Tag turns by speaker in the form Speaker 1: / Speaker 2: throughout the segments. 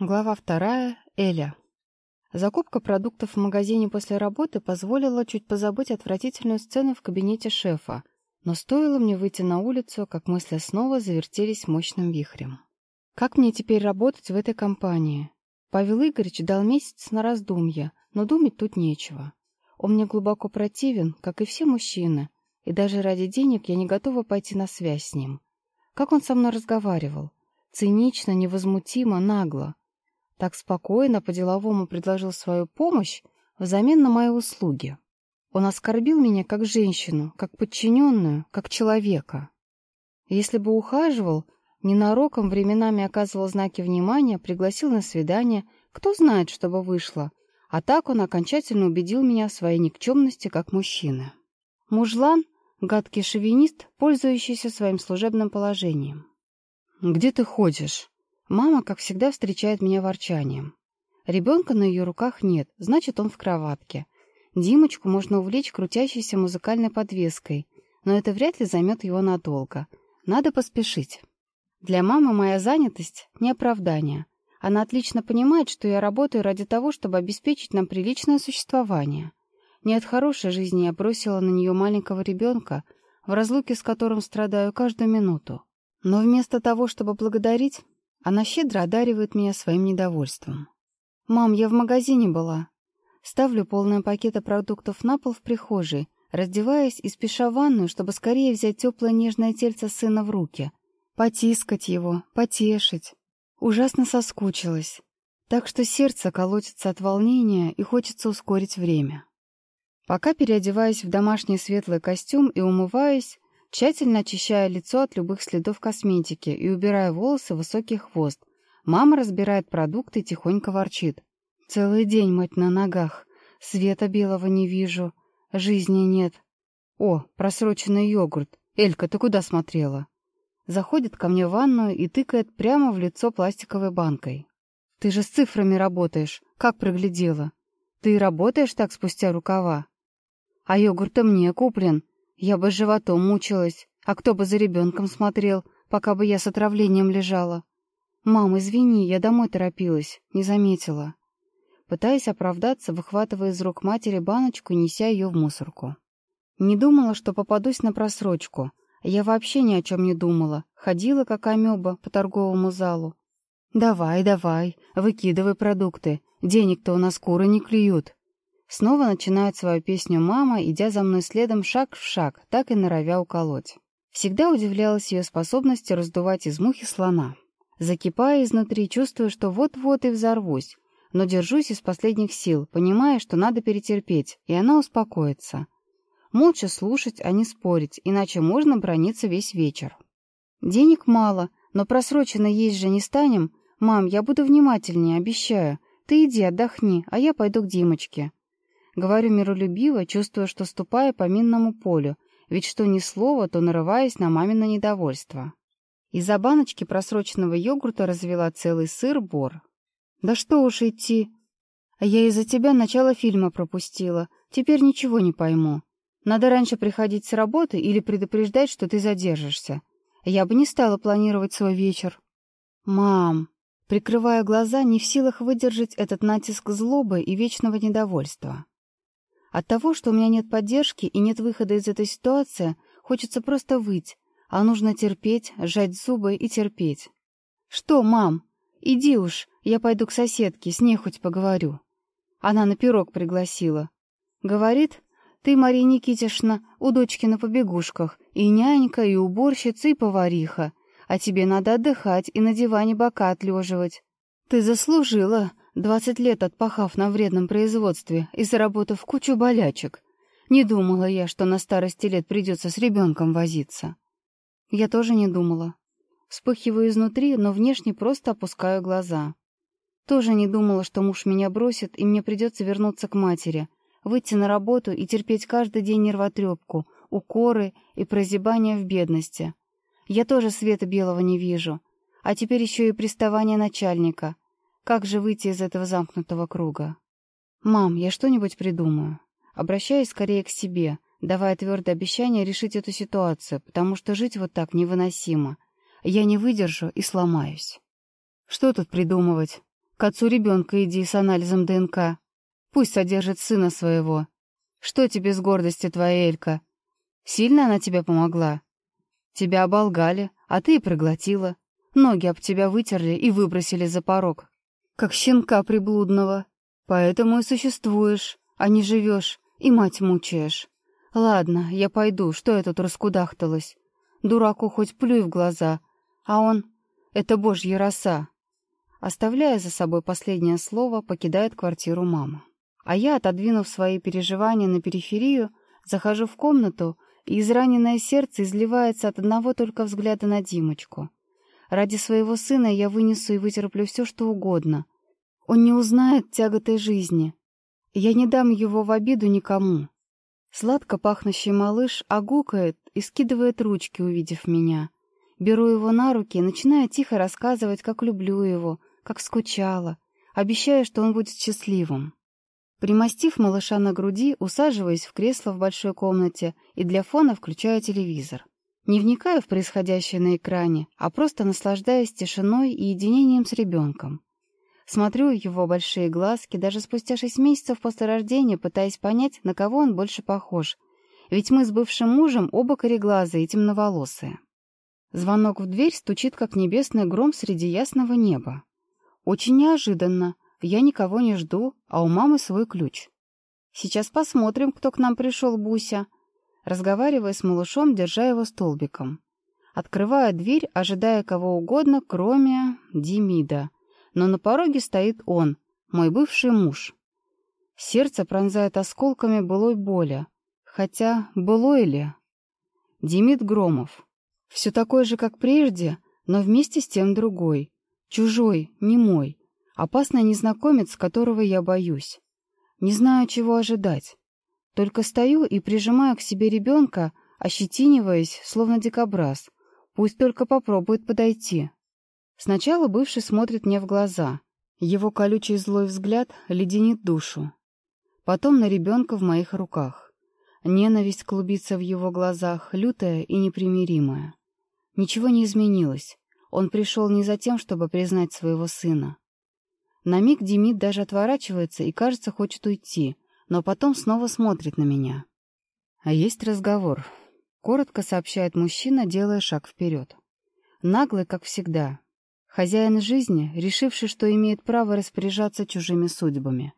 Speaker 1: Глава вторая. Эля. Закупка продуктов в магазине после работы позволила чуть позабыть отвратительную сцену в кабинете шефа, но стоило мне выйти на улицу, как мысли снова завертелись мощным вихрем. Как мне теперь работать в этой компании? Павел Игоревич дал месяц на раздумья, но думать тут нечего. Он мне глубоко противен, как и все мужчины, и даже ради денег я не готова пойти на связь с ним. Как он со мной разговаривал? Цинично, невозмутимо, нагло. Так спокойно, по-деловому предложил свою помощь взамен на мои услуги. Он оскорбил меня как женщину, как подчиненную, как человека. Если бы ухаживал, ненароком временами оказывал знаки внимания, пригласил на свидание, кто знает, что бы вышло. А так он окончательно убедил меня в своей никчемности как мужчины. Мужлан — гадкий шовинист, пользующийся своим служебным положением. «Где ты ходишь?» Мама, как всегда, встречает меня ворчанием. Ребенка на ее руках нет, значит, он в кроватке. Димочку можно увлечь крутящейся музыкальной подвеской, но это вряд ли займет его надолго. Надо поспешить. Для мамы моя занятость — не оправдание. Она отлично понимает, что я работаю ради того, чтобы обеспечить нам приличное существование. Не от хорошей жизни я бросила на нее маленького ребенка, в разлуке с которым страдаю каждую минуту. Но вместо того, чтобы благодарить, она щедро одаривает меня своим недовольством. «Мам, я в магазине была». Ставлю полные пакеты продуктов на пол в прихожей, раздеваясь и спеша в ванную, чтобы скорее взять теплое нежное тельце сына в руки. Потискать его, потешить. Ужасно соскучилась. Так что сердце колотится от волнения и хочется ускорить время. Пока переодеваюсь в домашний светлый костюм и умываюсь, Тщательно очищая лицо от любых следов косметики и убирая волосы в высокий хвост, мама разбирает продукты и тихонько ворчит. «Целый день, мать, на ногах. Света белого не вижу. Жизни нет. О, просроченный йогурт. Элька, ты куда смотрела?» Заходит ко мне в ванную и тыкает прямо в лицо пластиковой банкой. «Ты же с цифрами работаешь. Как проглядела? Ты работаешь так спустя рукава?» «А йогурт-то мне куплен. Я бы животом мучилась, а кто бы за ребенком смотрел, пока бы я с отравлением лежала. «Мам, извини, я домой торопилась, не заметила». Пытаясь оправдаться, выхватывая из рук матери баночку неся ее в мусорку. Не думала, что попадусь на просрочку. Я вообще ни о чем не думала. Ходила, как амеба, по торговому залу. «Давай, давай, выкидывай продукты. Денег-то у нас куры не клюют». Снова начинает свою песню мама, идя за мной следом шаг в шаг, так и норовя уколоть. Всегда удивлялась ее способности раздувать из мухи слона. Закипая изнутри, чувствую, что вот-вот и взорвусь, но держусь из последних сил, понимая, что надо перетерпеть, и она успокоится. Молча слушать, а не спорить, иначе можно брониться весь вечер. Денег мало, но просроченно есть же не станем. Мам, я буду внимательнее, обещаю. Ты иди отдохни, а я пойду к Димочке. Говорю миролюбиво, чувствуя, что ступаю по минному полю, ведь что ни слова, то нарываясь на мамино недовольство. Из-за баночки просроченного йогурта развела целый сыр-бор. «Да что уж идти! А я из-за тебя начало фильма пропустила. Теперь ничего не пойму. Надо раньше приходить с работы или предупреждать, что ты задержишься. Я бы не стала планировать свой вечер». «Мам!» Прикрывая глаза, не в силах выдержать этот натиск злобы и вечного недовольства. От того, что у меня нет поддержки и нет выхода из этой ситуации, хочется просто выть, а нужно терпеть, сжать зубы и терпеть. «Что, мам? Иди уж, я пойду к соседке, с ней хоть поговорю». Она на пирог пригласила. Говорит, ты, Мария Никитишна, у дочки на побегушках, и нянька, и уборщица, и повариха, а тебе надо отдыхать и на диване бока отлеживать. Ты заслужила, Двадцать лет отпахав на вредном производстве и заработав кучу болячек. Не думала я, что на старости лет придется с ребенком возиться. Я тоже не думала. Вспыхиваю изнутри, но внешне просто опускаю глаза. Тоже не думала, что муж меня бросит, и мне придется вернуться к матери, выйти на работу и терпеть каждый день нервотрепку, укоры и прозябания в бедности. Я тоже света белого не вижу. А теперь еще и приставание начальника — как же выйти из этого замкнутого круга? «Мам, я что-нибудь придумаю. Обращаюсь скорее к себе, давая твердое обещание решить эту ситуацию, потому что жить вот так невыносимо. Я не выдержу и сломаюсь». «Что тут придумывать?» К отцу ребенка иди с анализом ДНК. Пусть содержит сына своего. Что тебе с гордости твоя Элька? Сильно она тебе помогла? Тебя оболгали, а ты и проглотила. Ноги об тебя вытерли и выбросили за порог. Как щенка приблудного. Поэтому и существуешь, а не живешь, и мать мучаешь. Ладно, я пойду, что я тут раскудахталась? Дураку хоть плюй в глаза, а он... Это божья роса. Оставляя за собой последнее слово, покидает квартиру мама. А я, отодвинув свои переживания на периферию, захожу в комнату, и израненное сердце изливается от одного только взгляда на Димочку. Ради своего сына я вынесу и вытерплю все, что угодно. Он не узнает тяготой жизни. Я не дам его в обиду никому. Сладко пахнущий малыш огукает и скидывает ручки, увидев меня. Беру его на руки и начинаю тихо рассказывать, как люблю его, как скучала, обещая, что он будет счастливым. Примостив малыша на груди, усаживаясь в кресло в большой комнате и для фона включаю телевизор. Не вникаю в происходящее на экране, а просто наслаждаюсь тишиной и единением с ребенком. Смотрю его большие глазки, даже спустя шесть месяцев после рождения, пытаясь понять, на кого он больше похож. Ведь мы с бывшим мужем оба кореглазые и темноволосые. Звонок в дверь стучит, как небесный гром среди ясного неба. Очень неожиданно, я никого не жду, а у мамы свой ключ. Сейчас посмотрим, кто к нам пришел, Буся. Разговаривая с малышом, держа его столбиком. Открываю дверь, ожидая кого угодно, кроме Демида. Но на пороге стоит он, мой бывший муж. Сердце пронзает осколками былой боли. Хотя, былой ли? Демид Громов. Все такой же, как прежде, но вместе с тем другой. Чужой, не мой. Опасный незнакомец, которого я боюсь. Не знаю, чего ожидать. Только стою и прижимаю к себе ребенка, ощетиниваясь, словно дикобраз. Пусть только попробует подойти. Сначала бывший смотрит мне в глаза. Его колючий злой взгляд леденит душу. Потом на ребенка в моих руках. Ненависть клубится в его глазах, лютая и непримиримая. Ничего не изменилось. Он пришел не за тем, чтобы признать своего сына. На миг Демид даже отворачивается и, кажется, хочет уйти, но потом снова смотрит на меня. А есть разговор. Коротко сообщает мужчина, делая шаг вперед. Наглый, как всегда. Хозяин жизни, решивший, что имеет право распоряжаться чужими судьбами.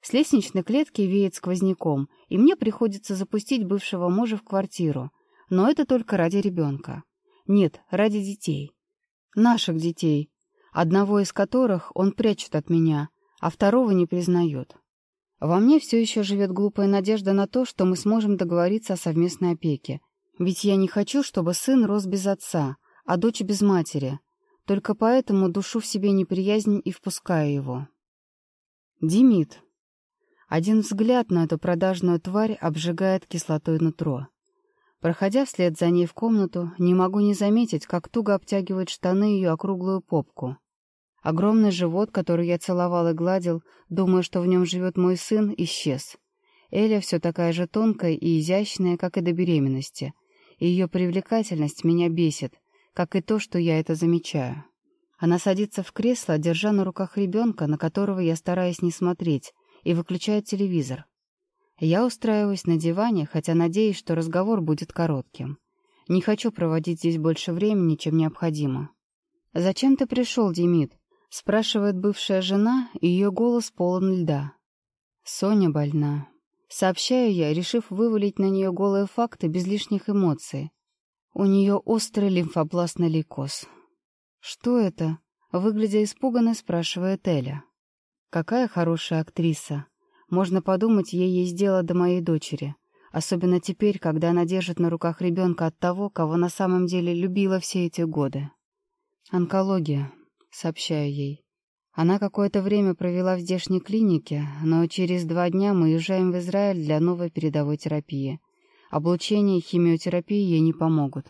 Speaker 1: С лестничной клетки веет сквозняком, и мне приходится запустить бывшего мужа в квартиру. Но это только ради ребенка. Нет, ради детей. Наших детей, одного из которых он прячет от меня, а второго не признает. Во мне все еще живет глупая надежда на то, что мы сможем договориться о совместной опеке. Ведь я не хочу, чтобы сын рос без отца, а дочь без матери. Только поэтому душу в себе неприязнь и впускаю его. Димит. Один взгляд на эту продажную тварь обжигает кислотой нутро. Проходя вслед за ней в комнату, не могу не заметить, как туго обтягивают штаны ее округлую попку. Огромный живот, который я целовал и гладил, думая, что в нем живет мой сын, исчез. Эля все такая же тонкая и изящная, как и до беременности. И ее привлекательность меня бесит, как и то, что я это замечаю. Она садится в кресло, держа на руках ребенка, на которого я стараюсь не смотреть, и выключает телевизор. Я устраиваюсь на диване, хотя надеюсь, что разговор будет коротким. Не хочу проводить здесь больше времени, чем необходимо. «Зачем ты пришел, Демид?» — спрашивает бывшая жена, и ее голос полон льда. «Соня больна». Сообщаю я, решив вывалить на нее голые факты без лишних эмоций. У нее острый лимфобластный лейкоз. «Что это?» — выглядя испуганно, спрашивает Эля. «Какая хорошая актриса!» Можно подумать, ей есть дело до моей дочери. Особенно теперь, когда она держит на руках ребенка от того, кого на самом деле любила все эти годы. «Онкология», — сообщаю ей. Она какое-то время провела в здешней клинике, но через два дня мы уезжаем в Израиль для новой передовой терапии. Облучение и химиотерапия ей не помогут.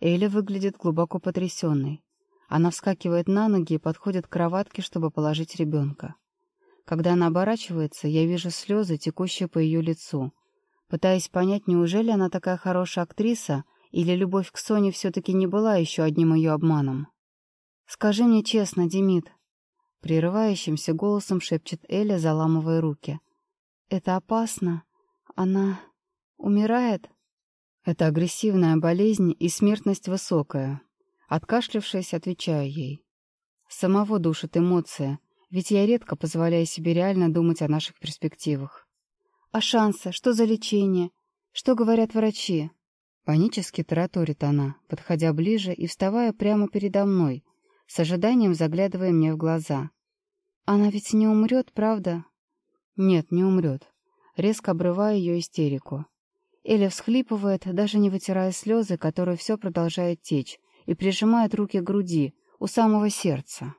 Speaker 1: Эля выглядит глубоко потрясенной. Она вскакивает на ноги и подходит к кроватке, чтобы положить ребенка. Когда она оборачивается, я вижу слезы, текущие по ее лицу. Пытаясь понять, неужели она такая хорошая актриса, или любовь к Соне все-таки не была еще одним ее обманом. «Скажи мне честно, Демид, Прерывающимся голосом шепчет Эля, заламывая руки. «Это опасно. Она умирает?» «Это агрессивная болезнь и смертность высокая». Откашлившись, отвечаю ей. Самого душит эмоция, ведь я редко позволяю себе реально думать о наших перспективах. «А шансы? Что за лечение? Что говорят врачи?» Панически тараторит она, подходя ближе и вставая прямо передо мной, с ожиданием заглядывая мне в глаза. «Она ведь не умрет, правда?» «Нет, не умрет». Резко обрываю ее истерику. Эля всхлипывает, даже не вытирая слезы, которые все продолжает течь, и прижимает руки к груди, у самого сердца.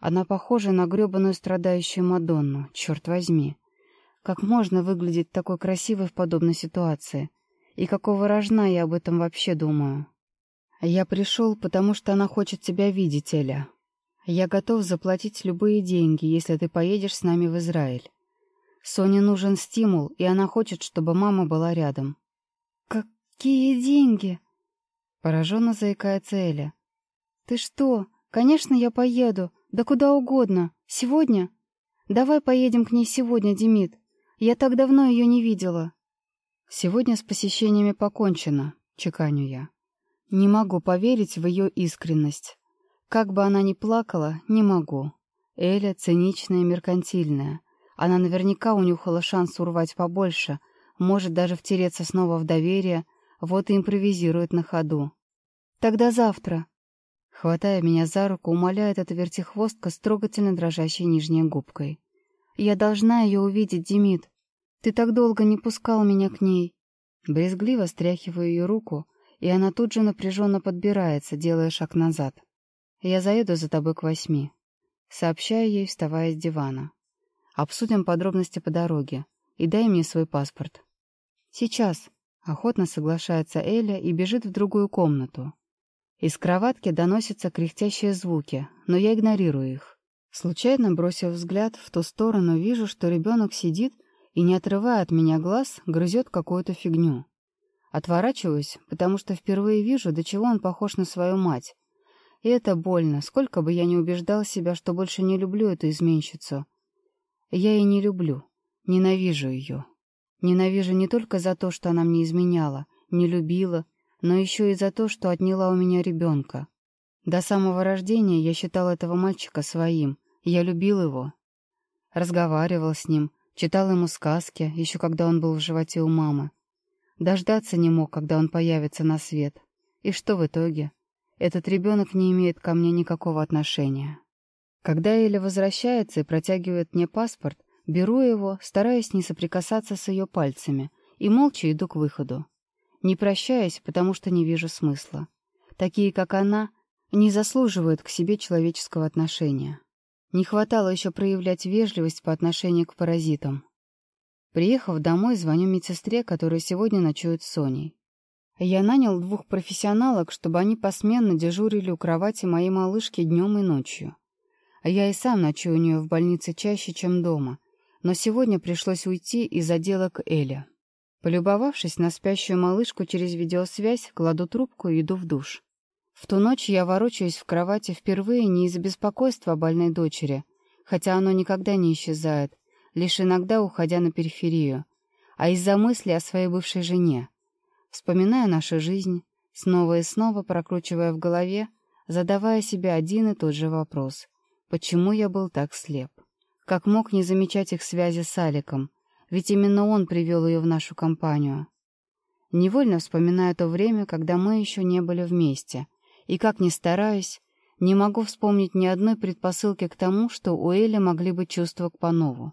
Speaker 1: Она похожа на гребаную страдающую Мадонну, черт возьми. Как можно выглядеть такой красивой в подобной ситуации? И какого рожна я об этом вообще думаю? Я пришел, потому что она хочет тебя видеть, Эля. Я готов заплатить любые деньги, если ты поедешь с нами в Израиль. Соне нужен стимул, и она хочет, чтобы мама была рядом. «Какие деньги?» Пораженно заикается Эля. «Ты что? Конечно, я поеду. Да куда угодно. Сегодня? Давай поедем к ней сегодня, Демид. Я так давно ее не видела. Сегодня с посещениями покончено, чеканю я. Не могу поверить в ее искренность. Как бы она ни плакала, не могу. Эля циничная и меркантильная. Она наверняка унюхала шанс урвать побольше, может даже втереться снова в доверие, вот и импровизирует на ходу. «Тогда завтра», Хватая меня за руку, умоляет эта вертихвостка с трогательно дрожащей нижней губкой. «Я должна ее увидеть, Демид. Ты так долго не пускал меня к ней». Брезгливо стряхиваю ее руку, и она тут же напряженно подбирается, делая шаг назад. «Я заеду за тобой к восьми», — сообщаю ей, вставая с дивана. «Обсудим подробности по дороге, и дай мне свой паспорт». «Сейчас», — охотно соглашается Эля и бежит в другую комнату. Из кроватки доносятся кряхтящие звуки, но я игнорирую их. Случайно бросив взгляд в ту сторону, вижу, что ребенок сидит и, не отрывая от меня глаз, грызет какую-то фигню. Отворачиваюсь, потому что впервые вижу, до чего он похож на свою мать. И это больно, сколько бы я ни убеждал себя, что больше не люблю эту изменщицу. Я и не люблю, ненавижу ее. Ненавижу не только за то, что она мне изменяла, не любила, но еще и за то, что отняла у меня ребенка. До самого рождения я считал этого мальчика своим, я любил его. Разговаривал с ним, читал ему сказки, еще когда он был в животе у мамы. Дождаться не мог, когда он появится на свет. И что в итоге? Этот ребенок не имеет ко мне никакого отношения. Когда Эля возвращается и протягивает мне паспорт, беру его, стараясь не соприкасаться с ее пальцами, и молча иду к выходу. Не прощаясь, потому что не вижу смысла. Такие, как она, не заслуживают к себе человеческого отношения. Не хватало еще проявлять вежливость по отношению к паразитам. Приехав домой, звоню медсестре, которая сегодня ночует с Соней. Я нанял двух профессионалок, чтобы они посменно дежурили у кровати моей малышки днем и ночью. А я и сам ночую у нее в больнице чаще, чем дома, но сегодня пришлось уйти из-за дела к Эле. Полюбовавшись на спящую малышку через видеосвязь, кладу трубку и иду в душ. В ту ночь я ворочаюсь в кровати впервые не из-за беспокойства о больной дочери, хотя оно никогда не исчезает, лишь иногда уходя на периферию, а из-за мысли о своей бывшей жене. Вспоминаю нашу жизнь, снова и снова прокручивая в голове, задавая себе один и тот же вопрос. Почему я был так слеп? Как мог не замечать их связи с Аликом? ведь именно он привел ее в нашу компанию. Невольно вспоминаю то время, когда мы еще не были вместе, и, как ни стараюсь, не могу вспомнить ни одной предпосылки к тому, что у Эли могли быть чувства к Панову.